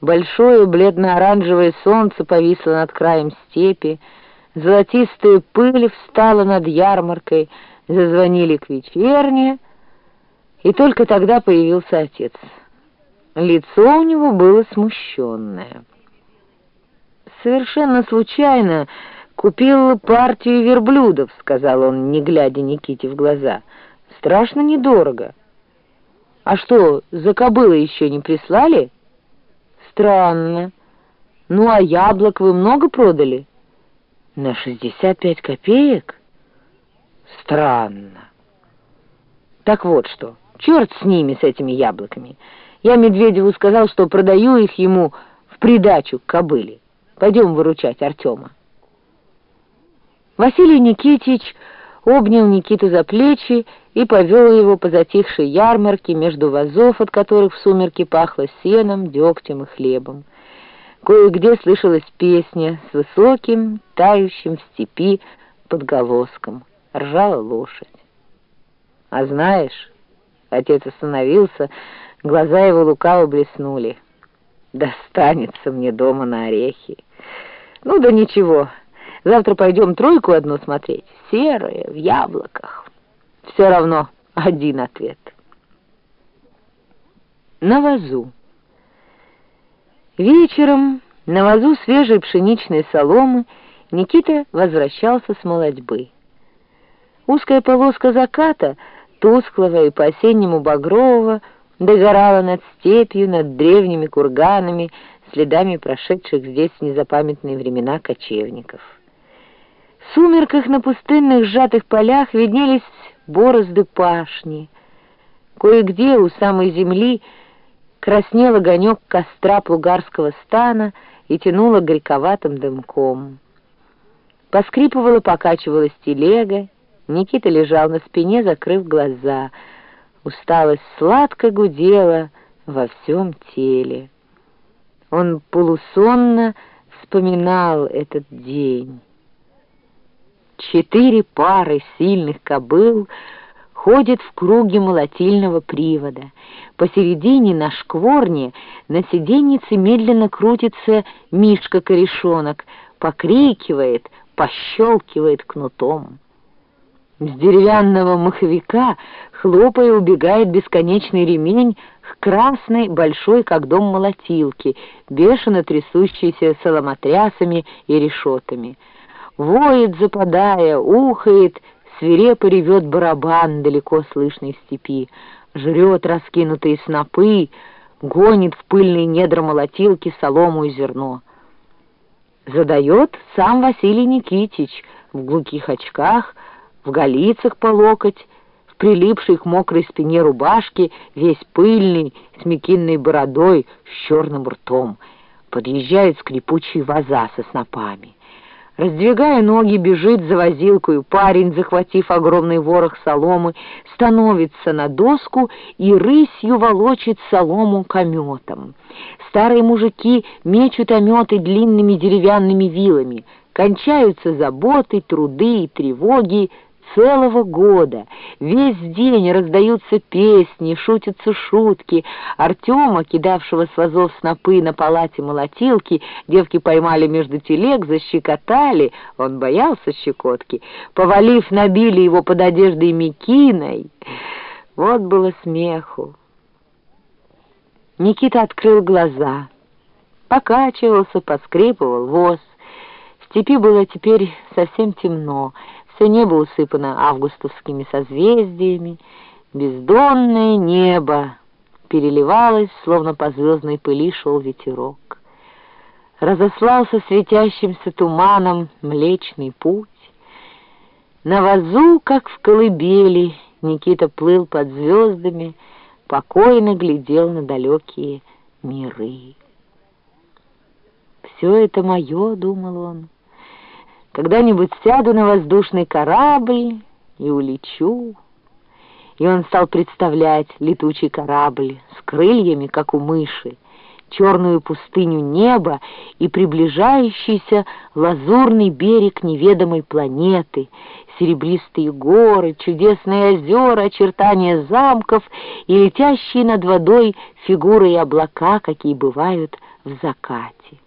Большое бледно-оранжевое солнце повисло над краем степи, золотистая пыль встала над ярмаркой, зазвонили к вечерне, и только тогда появился отец. Лицо у него было смущенное. «Совершенно случайно купил партию верблюдов», — сказал он, не глядя Никите в глаза. «Страшно недорого». «А что, за кобылы еще не прислали?» «Странно. Ну, а яблок вы много продали?» «На шестьдесят пять копеек?» «Странно. Так вот что, черт с ними, с этими яблоками. Я Медведеву сказал, что продаю их ему в придачу к кобыле. Пойдем выручать Артема». Василий Никитич обнял Никиту за плечи и повел его по затихшей ярмарке между вазов, от которых в сумерки пахло сеном, дегтем и хлебом. Кое-где слышалась песня с высоким, тающим в степи подголоском. Ржала лошадь. «А знаешь...» — отец остановился, глаза его лукаво блеснули. «Достанется мне дома на орехи. Ну да ничего, завтра пойдем тройку одну смотреть, серые, в яблоках. Все равно один ответ». На вазу. Вечером на вазу свежей пшеничной соломы Никита возвращался с молодьбы. Узкая полоска заката, тусклого и по-осеннему багрового, догорала над степью, над древними курганами, следами прошедших здесь незапамятные времена кочевников. В сумерках на пустынных сжатых полях виднелись борозды пашни. Кое-где у самой земли краснел огонек костра плугарского стана и тянуло горьковатым дымком. Поскрипывала, покачивалась телега, Никита лежал на спине, закрыв глаза. Усталость сладко гудела во всем теле. Он полусонно вспоминал этот день. Четыре пары сильных кобыл ходят в круге молотильного привода. Посередине на шкворне на сиденьице медленно крутится Мишка-корешонок, покрикивает, пощелкивает кнутом. С деревянного маховика, хлопая, убегает бесконечный ремень к красной, большой, как дом молотилки, бешено трясущейся соломотрясами и решетами. Воет, западая, ухает, свирепо ревет барабан, далеко слышный в степи, жрет раскинутые снопы, гонит в пыльные недра молотилки солому и зерно. Задает сам Василий Никитич в глухих очках, в голицах по локоть, в прилипшей к мокрой спине рубашке, весь пыльный, с мекинной бородой, с черным ртом. Подъезжает скрипучий ваза со снопами. Раздвигая ноги, бежит за возилкою парень, захватив огромный ворох соломы, становится на доску и рысью волочит солому кометом. Старые мужики мечут ометы длинными деревянными вилами. Кончаются заботы, труды и тревоги, целого года. Весь день раздаются песни, шутятся шутки. Артема, кидавшего с вазов снопы на палате молотилки, девки поймали между телег, защекотали, он боялся щекотки, повалив, набили его под одеждой Микиной. Вот было смеху. Никита открыл глаза, покачивался, поскрипывал воз. В степи было теперь совсем темно, все небо усыпано августовскими созвездиями, бездонное небо переливалось, словно по звездной пыли шел ветерок. Разослался светящимся туманом Млечный путь. На вазу, как в колыбели, Никита плыл под звездами, покойно глядел на далекие миры. «Все это мое», — думал он, — когда-нибудь сяду на воздушный корабль и улечу. И он стал представлять летучий корабль с крыльями, как у мыши, черную пустыню неба и приближающийся лазурный берег неведомой планеты, серебристые горы, чудесные озера, очертания замков и летящие над водой фигуры и облака, какие бывают в закате.